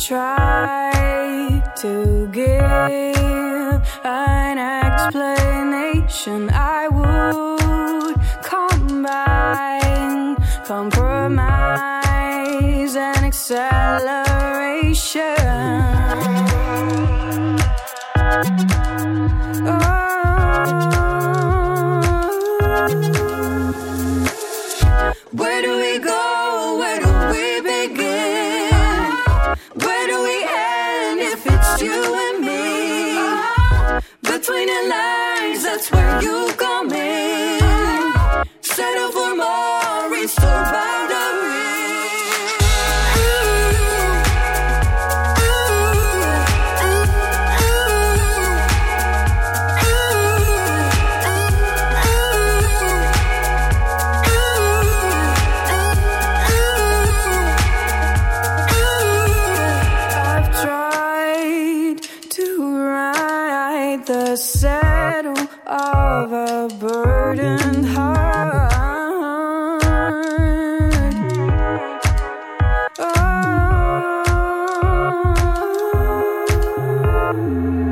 try to give an explanation. I would combine compromise and acceleration. Oh. Where do we go? between the lines, that's where you got me. Música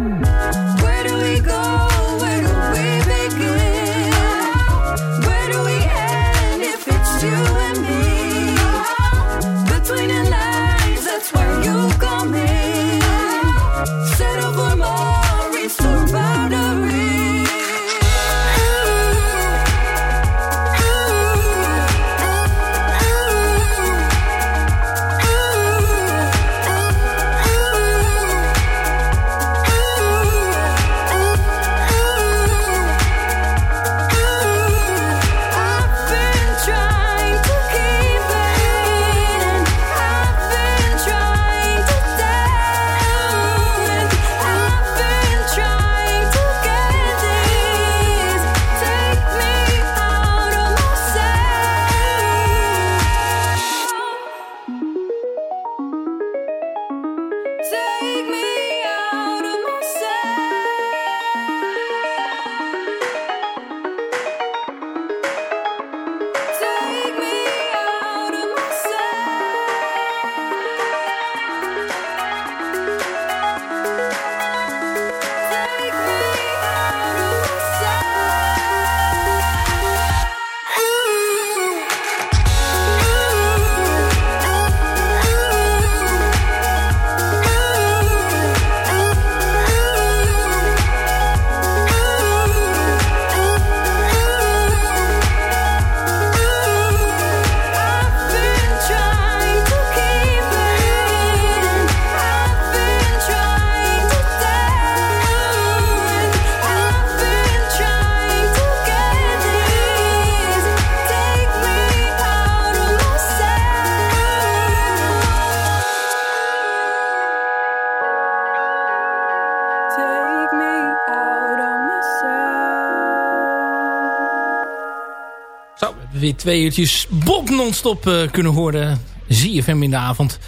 weer twee uurtjes Bob non-stop uh, kunnen horen. ZFM in de avond.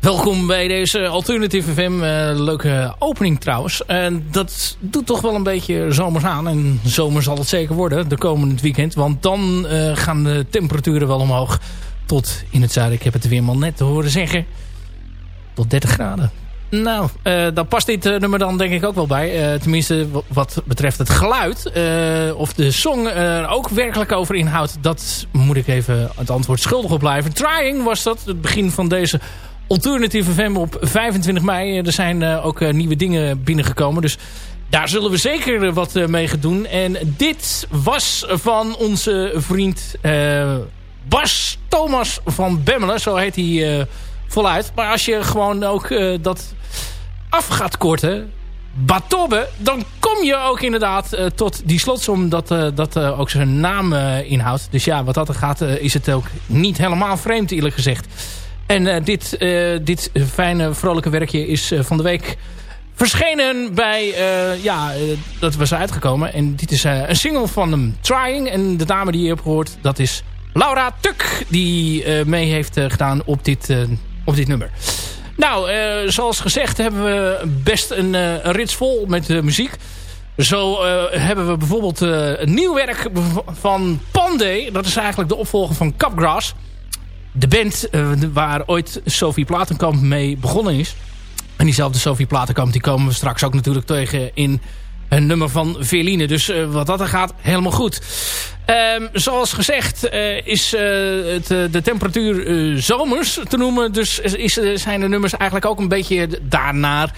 Welkom bij deze Alternative FM. Uh, leuke opening trouwens. En dat doet toch wel een beetje zomers aan. En zomer zal het zeker worden de komende weekend. Want dan uh, gaan de temperaturen wel omhoog. Tot in het zuiden, ik heb het weerman net te horen zeggen. Tot 30 graden. Nou, uh, daar past dit uh, nummer dan denk ik ook wel bij. Uh, tenminste, wat betreft het geluid. of de song er ook werkelijk over inhoudt. Dat moet ik even het antwoord schuldig op blijven. Trying was dat, het begin van deze Alternative FM op 25 mei. Er zijn ook nieuwe dingen binnengekomen. Dus daar zullen we zeker wat mee gaan doen. En dit was van onze vriend Bas Thomas van Bemmelen. Zo heet hij voluit. Maar als je gewoon ook dat af gaat korten, Batobbe, dan kom je ook inderdaad uh, tot die slotsom dat, uh, dat ook zijn naam inhoudt. Dus ja, wat dat er gaat, is het ook niet helemaal vreemd eerlijk gezegd. En dit, dit fijne, vrolijke werkje is van de week verschenen bij... ja, dat was uitgekomen. En dit is een single van hem, Trying. En de dame die je hebt gehoord, dat is Laura Tuk. Die mee heeft gedaan op dit, op dit nummer. Nou, uh, zoals gezegd hebben we best een, uh, een rits vol met uh, muziek. Zo hebben we bijvoorbeeld een nieuw werk van Pandey. Dat is eigenlijk de opvolger van Capgrass. De band waar ooit Sophie Platenkamp mee begonnen is. En diezelfde Sophie Platenkamp die komen we straks ook natuurlijk tegen in een nummer van Veline. Dus wat dat er gaat, helemaal goed. Um, zoals gezegd uh, is uh, de temperatuur zomers te noemen. Dus is, zijn de nummers eigenlijk ook een beetje daarnaar.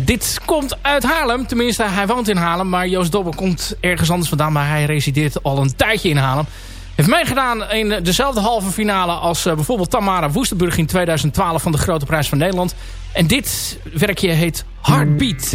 dit komt uit Haarlem. Tenminste, hij woont in Haarlem. Maar Joost Dobber komt ergens anders vandaan. Maar hij resideert al een tijdje in Haarlem. Heeft meegedaan in dezelfde halve finale als bijvoorbeeld Tamara Woestenburg in 2012 van de Grote Prijs van Nederland. En dit werkje heet Heartbeat.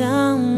想。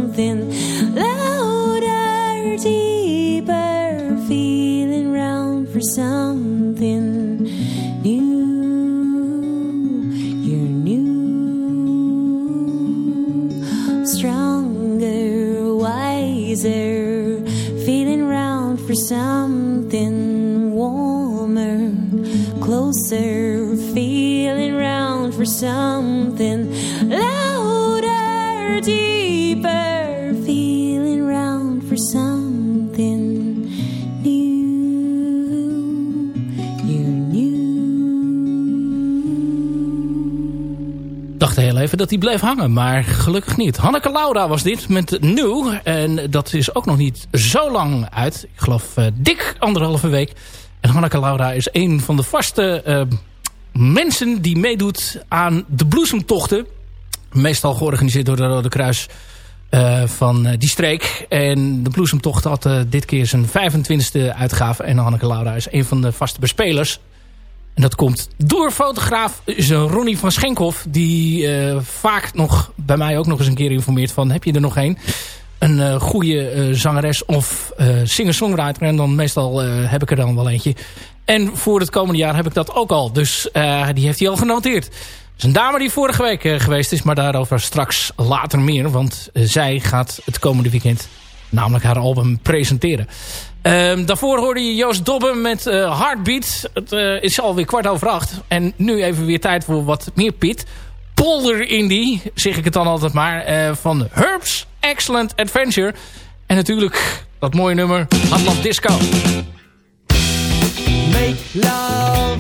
Even dat hij bleef hangen, maar gelukkig niet. Hanneke Laura was dit met New. En dat is ook nog niet zo lang uit. Ik geloof eh, dik anderhalve week. En Hanneke Laura is een van de vaste eh, mensen die meedoet aan de bloesemtochten. Meestal georganiseerd door de Rode Kruis eh, van die streek. En de bloesemtocht had dit keer zijn 25e uitgave. En Hanneke Laura is een van de vaste bespelers. En dat komt door fotograaf Ronnie van Schenkhoff. Die eh, vaak nog bij mij ook nog eens een keer informeert van... heb je er nog een? Een eh, goede eh, zangeres of singer-songwriter. En dan meestal heb ik er dan wel eentje. En voor het komende jaar heb ik dat ook al. Dus die heeft hij al genoteerd. Het is een dame die vorige week geweest is. Maar daarover straks later meer. Want zij gaat het komende weekend namelijk haar album presenteren. Ehm, daarvoor hoorde je Joost Dobben met eh, Heartbeat. Het eh, is alweer kwart over acht. En nu even weer tijd voor wat meer pit. Polder Indie, zeg ik het dan altijd maar. eh, van Herbs Excellent Adventure. En natuurlijk dat mooie nummer Atlant Disco. Make love,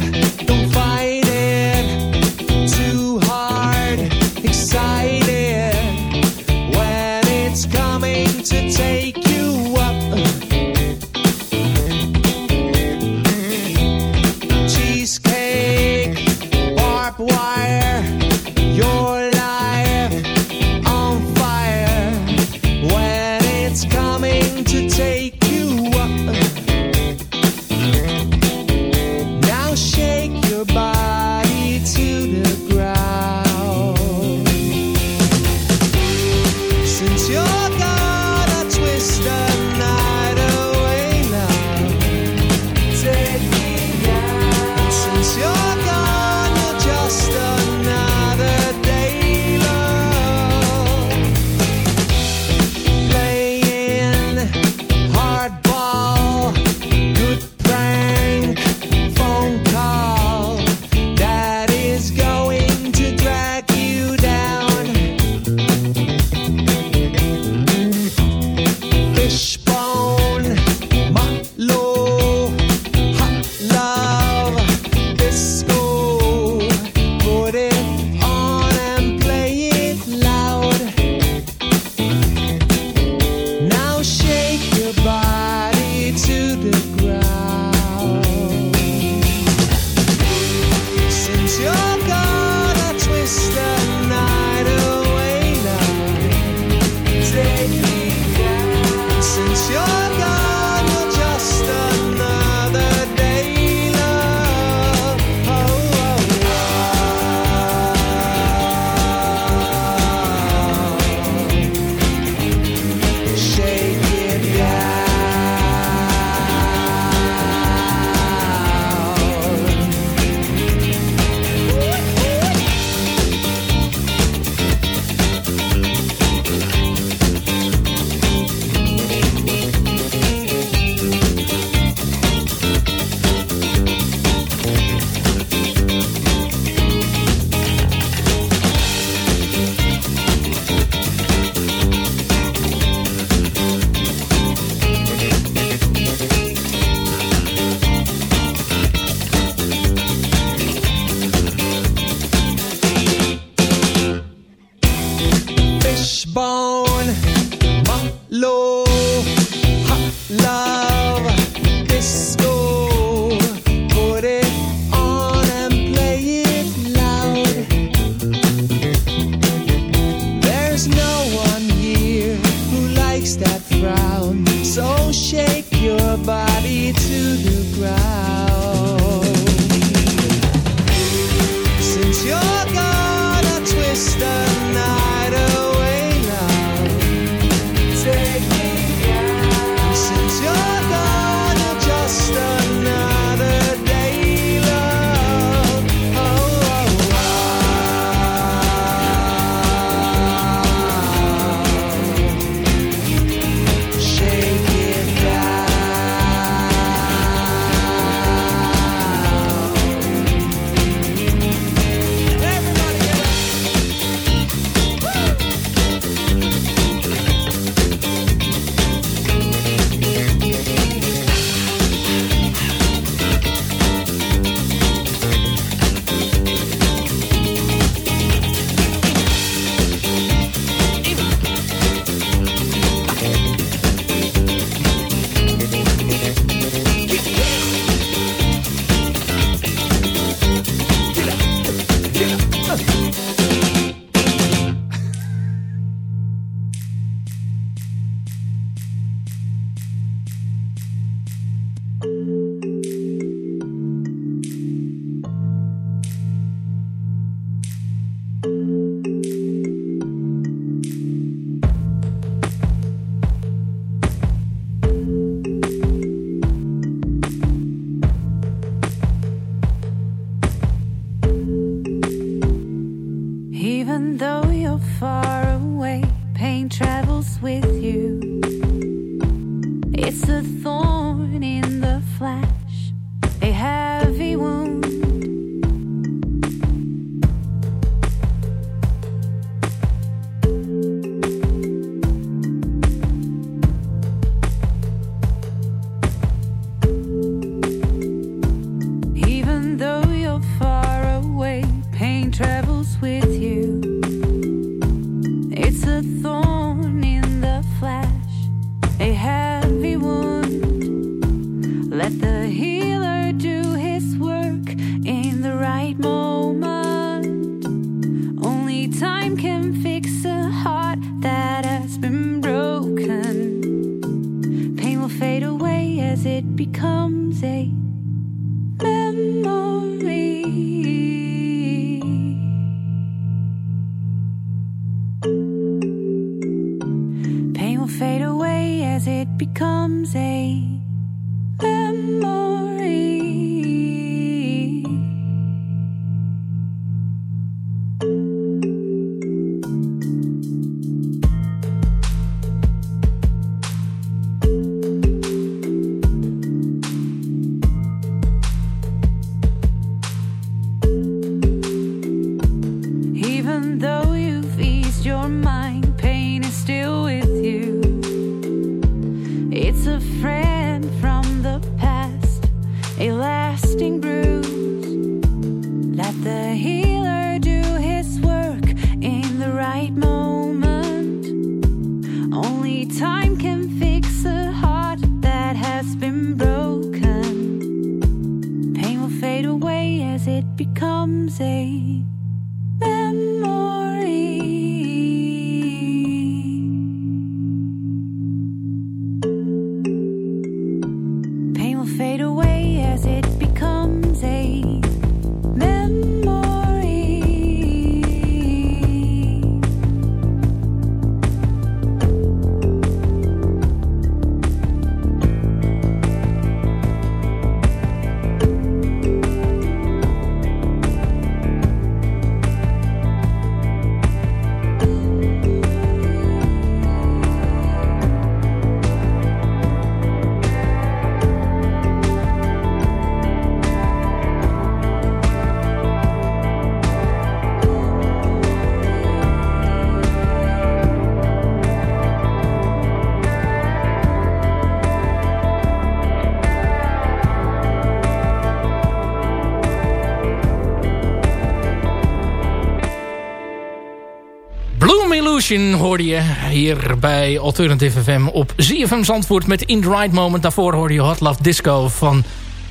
Hoorde je hier bij Alternative FM op ZFM Zandvoort met In The Right Moment. Daarvoor hoorde je Hot Love Disco van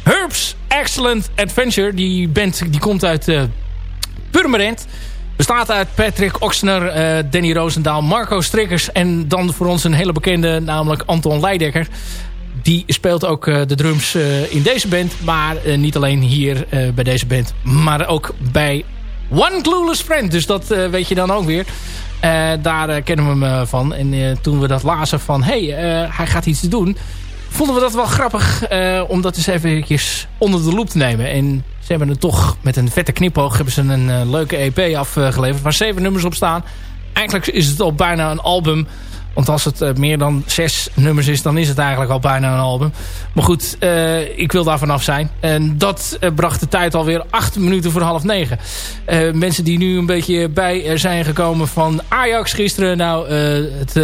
Herbs Excellent Adventure. Die band die komt uit uh, Purmerend. Bestaat uit Patrick Oxner, uh, Danny Roosendaal, Marco Strikkers... en dan voor ons een hele bekende, namelijk Anton Leidekker. Die speelt ook uh, de drums in deze band. Maar niet alleen hier bij deze band, maar ook bij One Clueless Friend. Dus dat weet je dan ook weer. Uh, daar uh, kennen we hem uh, van. En toen we dat lazen van... hé, hey, hij gaat iets doen... vonden we dat wel grappig om dat eens even onder de loep te nemen. En ze hebben het toch met een vette knipoog... hebben ze een leuke EP afgeleverd... waar zeven nummers op staan. Eigenlijk is het al bijna een album... Want als het uh, meer dan zes nummers is, dan is het eigenlijk al bijna een album. Maar goed, uh, ik wil daar vanaf zijn. En dat uh, bracht de tijd alweer acht minuten voor half negen. mensen die nu een beetje bij zijn gekomen van Ajax gisteren. Nou, het,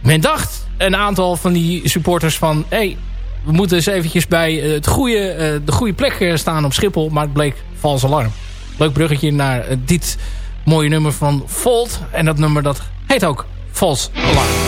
men dacht een aantal van die supporters van... Hey, we moeten eens eventjes bij het goede, de goede plek staan op Schiphol. Maar het bleek vals alarm. Leuk bruggetje naar dit mooie nummer van Volt. En dat nummer dat heet ook False Alarm.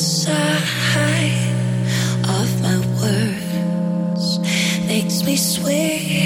Side of my words. Makes me swim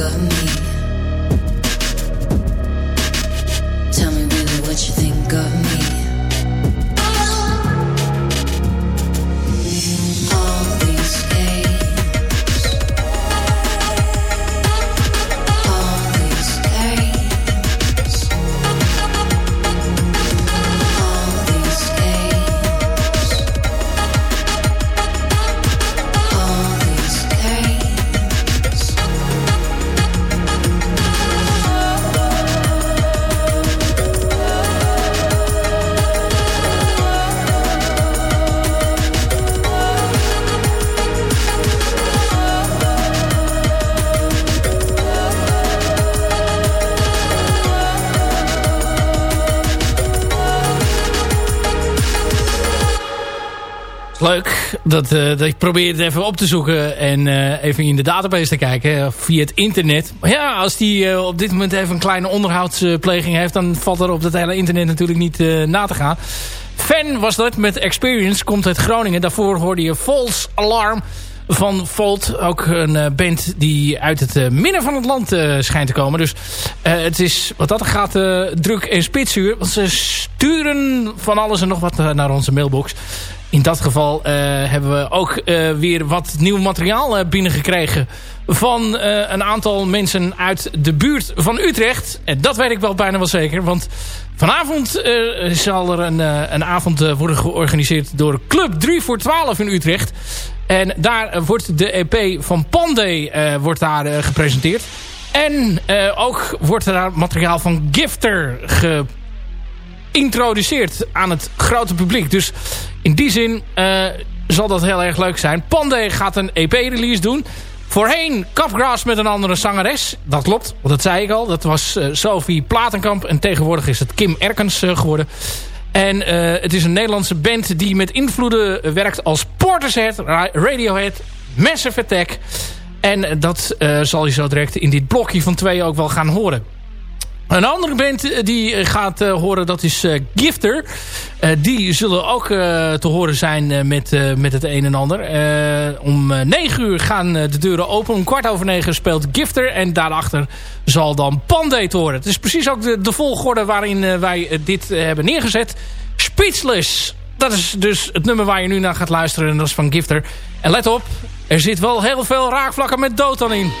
of me. Dat, eh, dat ik probeer het even op te zoeken en eh, even in de database te kijken eh, via het internet. Maar ja, als die op dit moment even een kleine onderhoudspleging heeft, dan valt er op het hele internet natuurlijk niet na te gaan. Fan was dat met Experience, komt uit Groningen. Daarvoor hoorde je False Alarm van Volt. Ook een band die uit het midden van het land schijnt te komen. Dus het is wat dat gaat druk en spitsuur. Want ze sturen van alles en nog wat naar onze mailbox. In dat geval eh, hebben we ook eh, weer wat nieuw materiaal eh, binnengekregen van een aantal mensen uit de buurt van Utrecht. En dat weet ik wel bijna wel zeker, want vanavond zal er een, een avond worden georganiseerd door Club 3 voor 12 in Utrecht. En daar wordt de EP van Pandey wordt daar gepresenteerd. En ook wordt er materiaal van Gifter geïntroduceerd aan het grote publiek. Dus in die zin eh, zal dat heel erg leuk zijn. Pandey gaat een EP-release doen. Voorheen Capgras met een andere zangeres. Dat klopt, want dat zei ik al. Dat was eh, Sophie Platenkamp. En tegenwoordig is het Kim Erkens eh, geworden. En het is een Nederlandse band die met invloeden werkt als Portishead, Ra- Radiohead, Massive Attack. En dat zal je zo direct in dit blokje van twee ook wel gaan horen. Een andere band eh, die eh, gaat eh, horen, dat is Gifter. Die zullen ook te horen zijn met, met het een en ander. Om negen uur gaan de deuren open. Om kwart over negen speelt Gifter. En daarachter zal dan Pandey te horen. Het is precies ook de, de volgorde waarin wij dit hebben neergezet. Speechless. Dat is dus het nummer waar je nu naar gaat luisteren. En dat is van Gifter. En let op, er zit wel heel veel raakvlakken met dood dan in.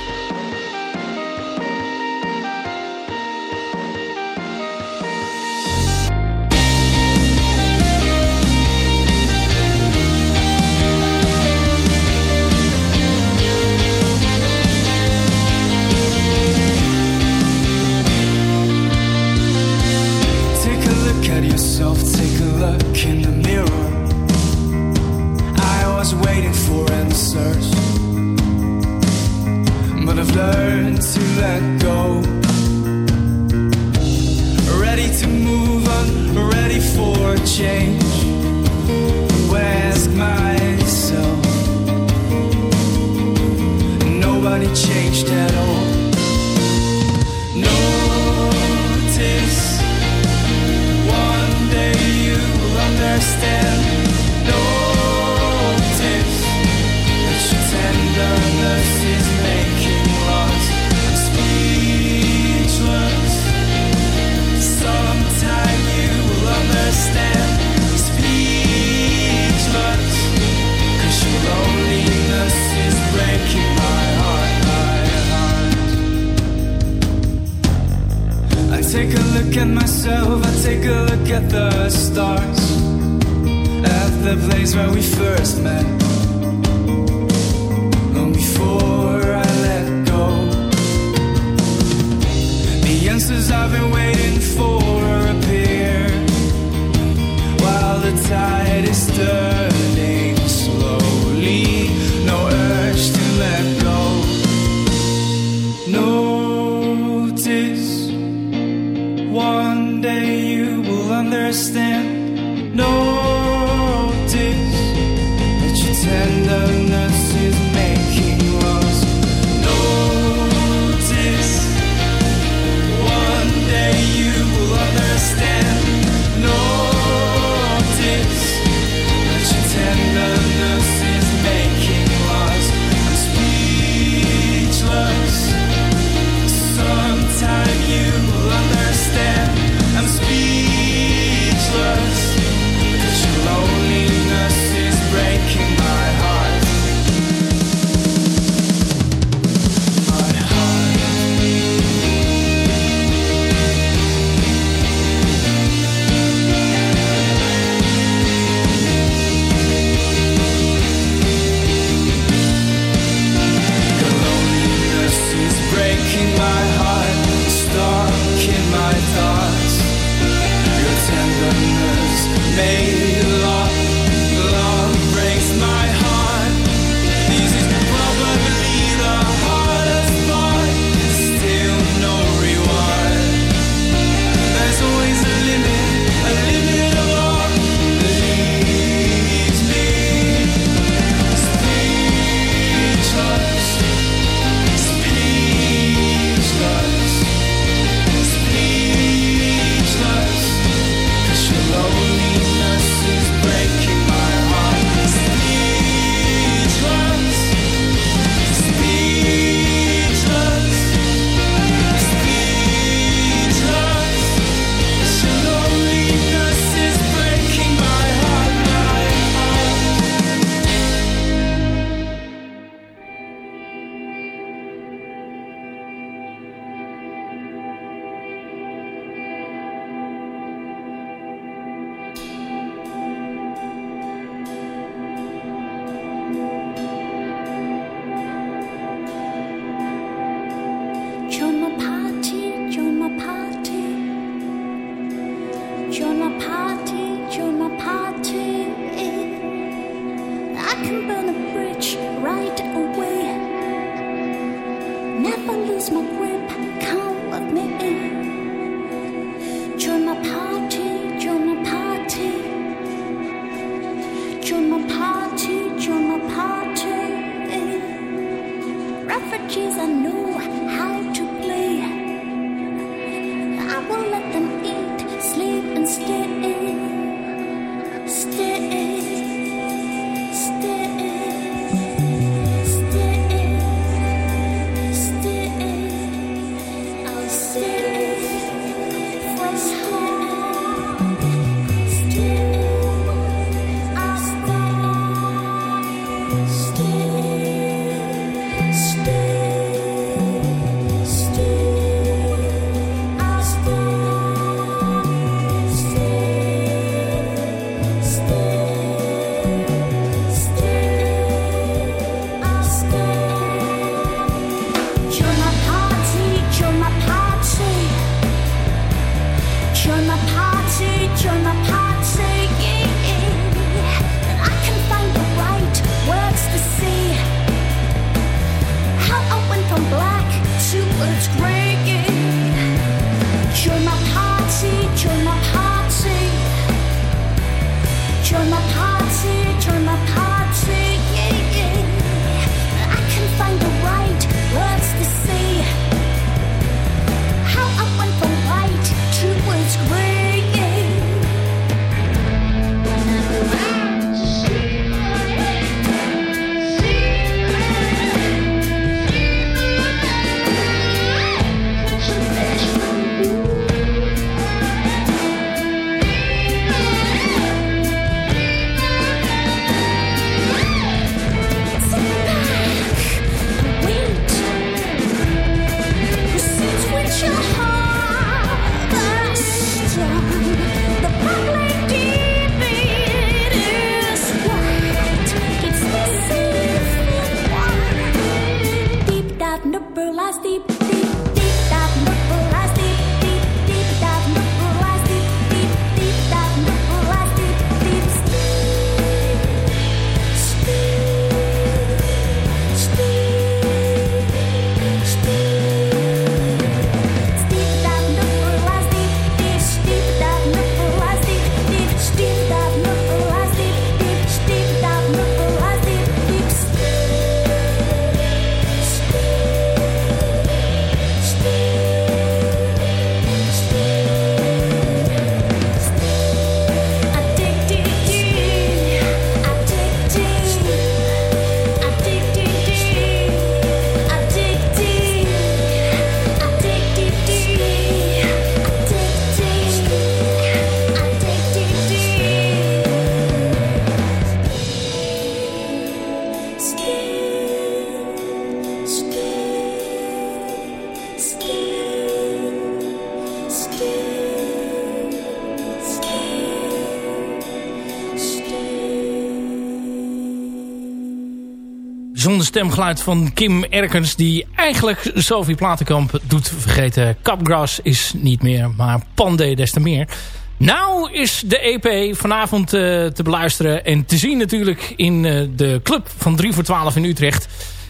Stemgeluid van Kim Erkens... die eigenlijk Sophie Platenkamp doet vergeten. Capgras is niet meer, maar Pandey des te meer. Nou is de EP vanavond uh, te beluisteren en te zien natuurlijk in uh, de club van 3 voor 12 in Utrecht.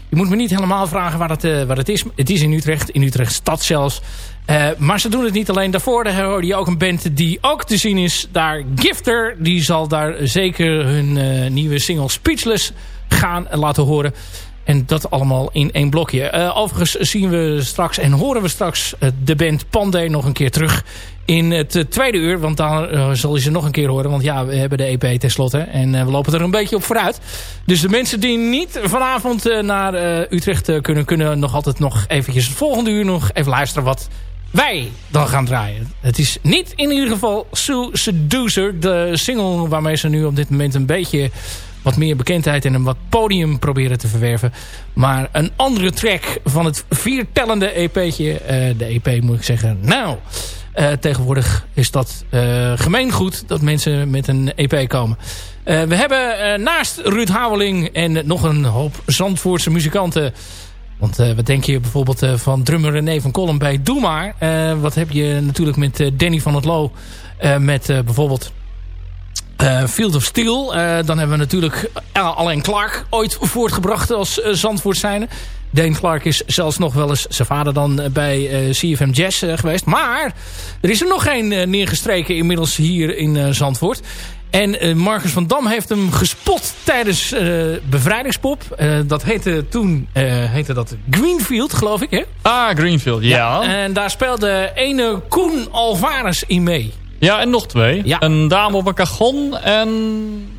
Je moet me niet helemaal vragen waar het, uh, waar het is. Het is in Utrecht, in Utrecht stad zelfs. maar ze doen het niet alleen. Daarvoor daar hoorde je ook een band die ook te zien is. Daar Gifter, die zal daar zeker hun nieuwe single Speechless gaan laten horen. En dat allemaal in één blokje. Uh, overigens zien we straks en horen we straks uh, de band Pandey nog een keer terug in het uh, tweede uur. Want dan uh, zal je ze nog een keer horen. Want ja, we hebben de EP tenslotte. En we lopen er een beetje op vooruit. Dus de mensen die niet vanavond naar Utrecht kunnen... kunnen nog altijd nog eventjes het volgende uur nog even luisteren wat wij dan gaan draaien. Het is niet in ieder geval Sue Seducer. De single waarmee ze nu op dit moment een beetje wat meer bekendheid en een wat podium proberen te verwerven. Maar een andere track van het viertellende EP'tje. Uh, de EP moet ik zeggen. Nou, uh, tegenwoordig is dat uh, gemeengoed dat mensen met een EP komen. we hebben naast Ruud Haveling en nog een hoop Zandvoortse muzikanten... Want wat denk je bijvoorbeeld van drummer René van Kolm bij Doe Maar. wat heb je natuurlijk met Danny van het Loo. met bijvoorbeeld uh, Field of Steel. Uh, dan hebben we natuurlijk uh, Alain Clark ooit voortgebracht als uh, Zandvoort. Dane Clark is zelfs nog wel eens zijn vader dan bij CFM Jazz geweest. Maar er is er nog geen neergestreken inmiddels hier in Zandvoort. En Marcus van Dam heeft hem gespot tijdens Bevrijdingspop. dat heette toen heette dat Greenfield, geloof ik, hè? Ah, Greenfield, ja. ja. En daar speelde ene Koen Alvarez in mee. Ja, en nog twee. Ja. Een dame op een cajon en...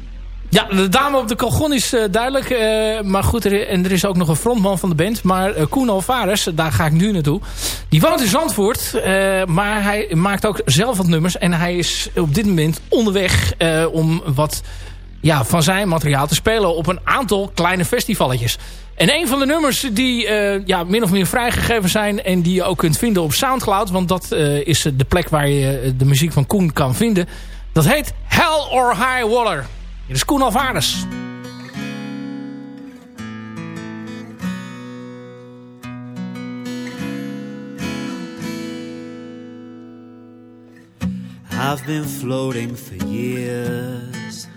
Ja, de dame op de cajon is uh, duidelijk. Uh, maar goed, er, en er is ook nog een frontman van de band. Maar uh, Koen Alvarez, daar ga ik nu naartoe. Die woont in Zandvoort. maar hij maakt ook zelf wat nummers. En hij is op dit moment onderweg om wat ja, van zijn materiaal te spelen op een aantal kleine festivalletjes. En een van de nummers die uh, ja, min of meer vrijgegeven zijn... en die je ook kunt vinden op Soundcloud... want dat uh, is de plek waar je de muziek van Koen kan vinden... dat heet Hell or High Water. Dit is Koen Alvarez. I've been floating for years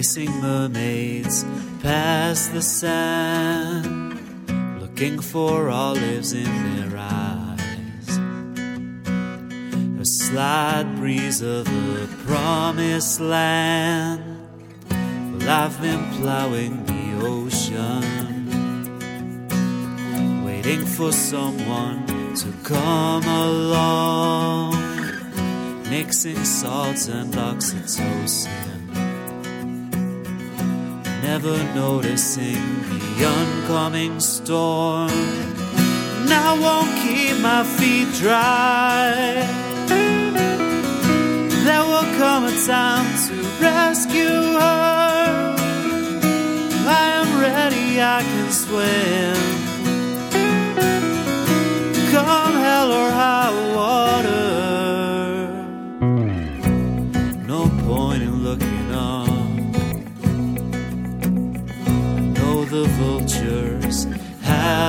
Kissing mermaids past the sand, looking for olives in their eyes. A slight breeze of the promised land. Well, I've been plowing the ocean, waiting for someone to come along, mixing salts and oxytocin never noticing the oncoming storm. I won't keep my feet dry. There will come a time to rescue her. I am ready, I can swim.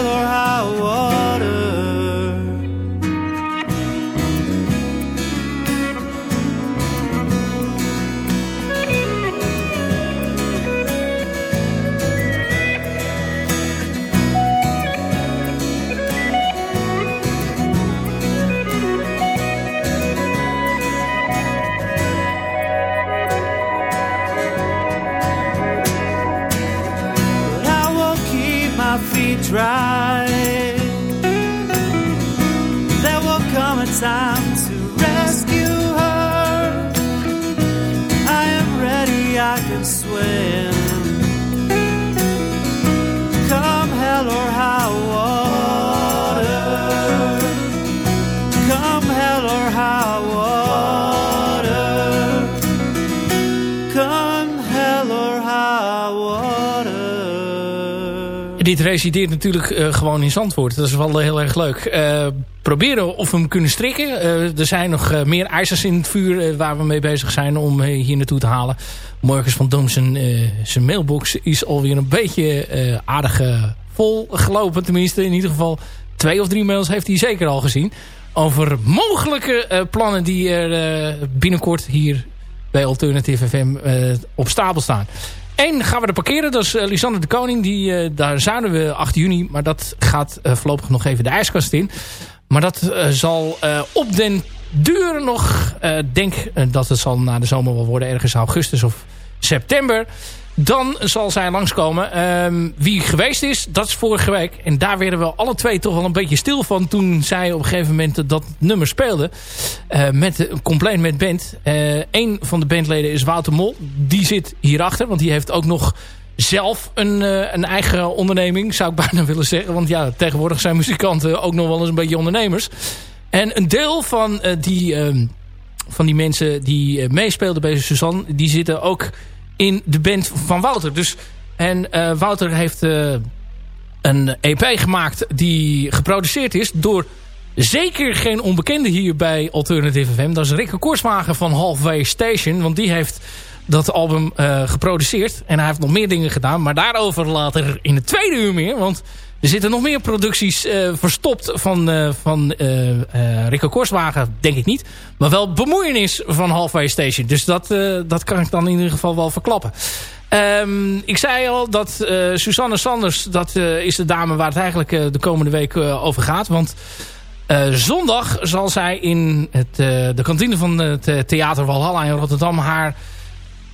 hell or high water. Dit resideert natuurlijk uh, gewoon in Zandvoort. Dat is wel heel erg leuk. Uh, proberen of we hem kunnen strikken. Er zijn nog meer ijzers in het vuur waar we mee bezig zijn om hier naartoe te halen. Morgens van Dom zijn, zijn mailbox is alweer een beetje aardig vol gelopen. Tenminste, in ieder geval twee of drie mails heeft hij zeker al gezien. Over mogelijke plannen die er binnenkort hier bij Alternative FM op stapel staan. Eén gaan we er parkeren. Dat is uh, Lisanne de Koning. Die, uh, daar zouden we 8 juni. Maar dat gaat uh, voorlopig nog even de ijskast in. Maar dat zal op den duur nog... denk dat het zal na de zomer wel worden. Ergens augustus of september. Dan zal zij langskomen. Um, wie geweest is, dat is vorige week. En daar werden we alle twee toch wel een beetje stil van... toen zij op een gegeven moment dat nummer speelde. Uh, met, compleet met band. Uh, een van de bandleden is Wouter Mol. Die zit hierachter, want die heeft ook nog zelf een, uh, een eigen onderneming. Zou ik bijna willen zeggen. Want ja, tegenwoordig zijn muzikanten ook nog wel eens een beetje ondernemers. En een deel van, die, ehm, van die mensen die meespeelden bij Suzanne... die zitten ook in de band van Wouter. Dus, en uh, Wouter heeft uh, een EP gemaakt die geproduceerd is door zeker geen onbekende hier bij Alternative FM. Dat is Rikke Korswagen van Halfway Station. Want die heeft dat album uh, geproduceerd. En hij heeft nog meer dingen gedaan. Maar daarover later in het tweede uur meer. Want er zitten nog meer producties uh, verstopt van, uh, van uh, Rico Korswagen, denk ik niet. Maar wel bemoeienis van Halfway Station. Dus dat, dat kan ik dan in ieder geval wel verklappen. Um, ik zei al dat Susanne Sanders, dat is de dame waar het eigenlijk de komende week over gaat. Want zondag zal zij in het, de kantine van het Theater Walhalla in Rotterdam haar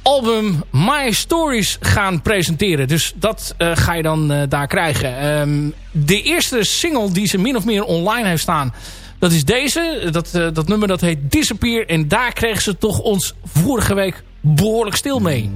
album My Stories gaan presenteren. Dus dat uh, ga je dan uh, daar krijgen. Um, de eerste single die ze min of meer online heeft staan... dat is deze. Dat, uh, dat nummer dat heet Disappear. En daar kregen ze toch ons vorige week behoorlijk stil mee.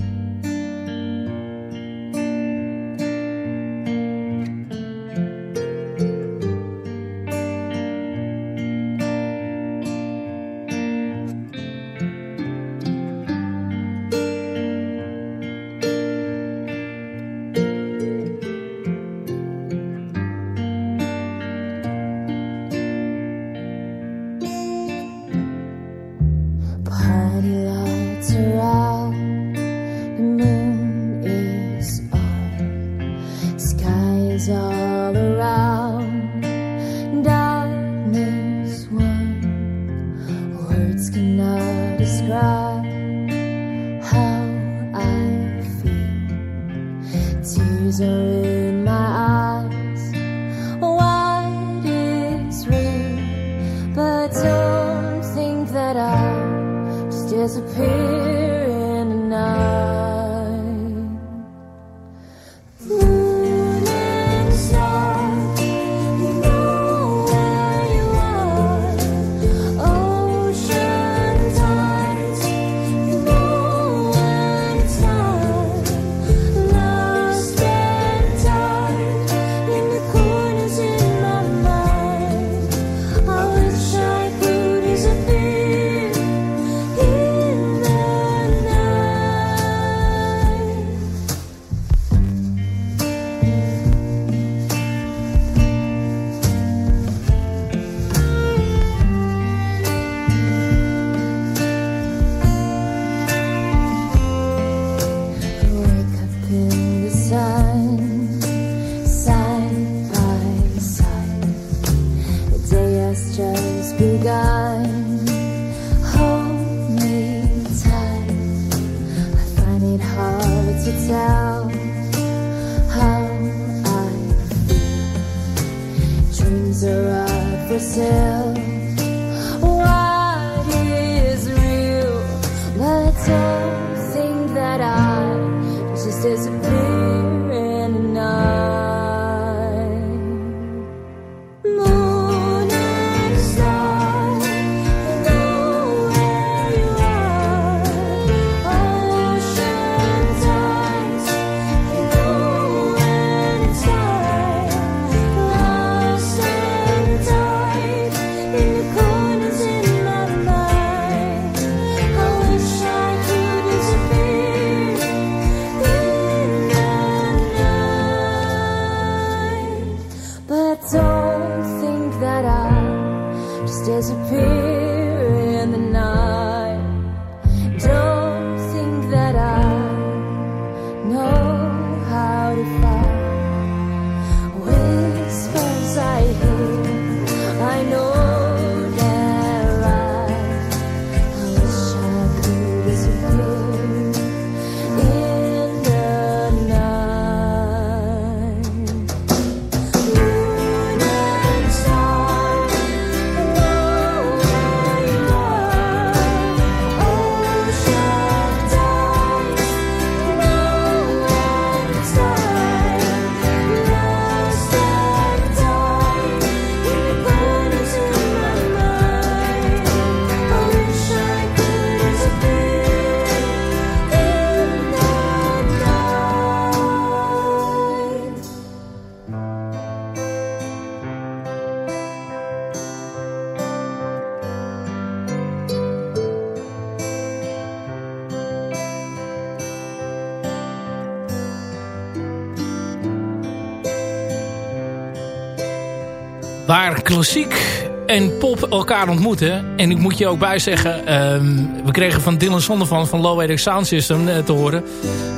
Klassiek en pop elkaar ontmoeten. En ik moet je ook bij zeggen, ehm, we kregen van Dylan Sondervan van Low Edic Sound System uh, te horen.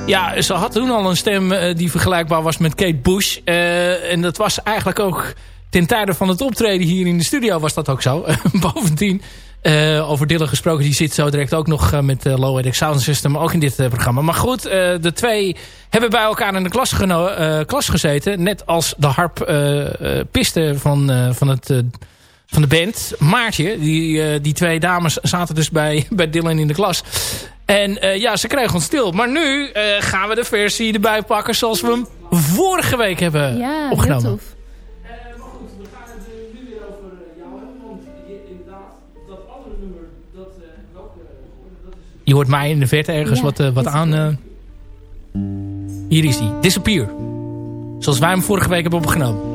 Ja, ze had toen al een stem uh, die vergelijkbaar was met Kate Bush. Uh, en dat was eigenlijk ook ten tijde van het optreden hier in de studio was dat ook zo. Bovendien, over Dylan gesproken, die zit zo direct ook nog met Low Edic Sound System ook in dit programma. Maar goed, de twee hebben bij elkaar in de klas, klas gezeten. Net als de harp piste van, van het van de band, Maartje. Die, uh, die twee dames zaten dus bij, bij Dylan in de klas. En uh, ja, ze kregen ons stil. Maar nu uh, gaan we de versie erbij pakken zoals we hem vorige week hebben ja, opgenomen. Ja, tof. Je hoort mij in de verte ergens ja, wat, wat aan... hier is die, Disappear. Zoals wij hem vorige week hebben opgenomen.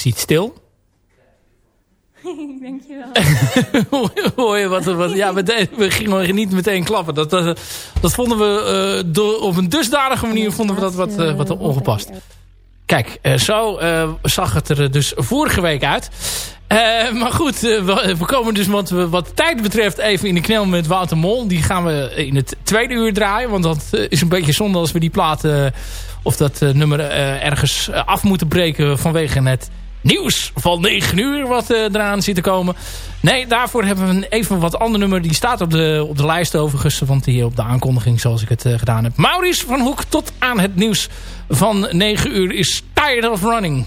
Hij stil. Dankjewel. Hoor je wat, wat ja, meteen, we gingen niet meteen klappen. Dat, dat, dat vonden we uh, door, op een dusdanige manier vonden we dat wat, uh, wat ongepast. Kijk, uh, zo zag het er dus vorige week uit. maar goed, we, we, komen dus wat, wat tijd betreft even in de knel met Wouter Mol. Die gaan we in het tweede uur draaien. Want dat is een beetje zonde als we die plaat of dat nummer ergens af moeten breken vanwege het nieuws van 9 uur wat uh, eraan zit te komen. Nee, daarvoor hebben we een even wat ander nummer. Die staat op de, op de lijst overigens. Want die op de aankondiging zoals ik het uh, gedaan heb. Maurice van Hoek tot aan het nieuws van 9 uur is Tired of Running.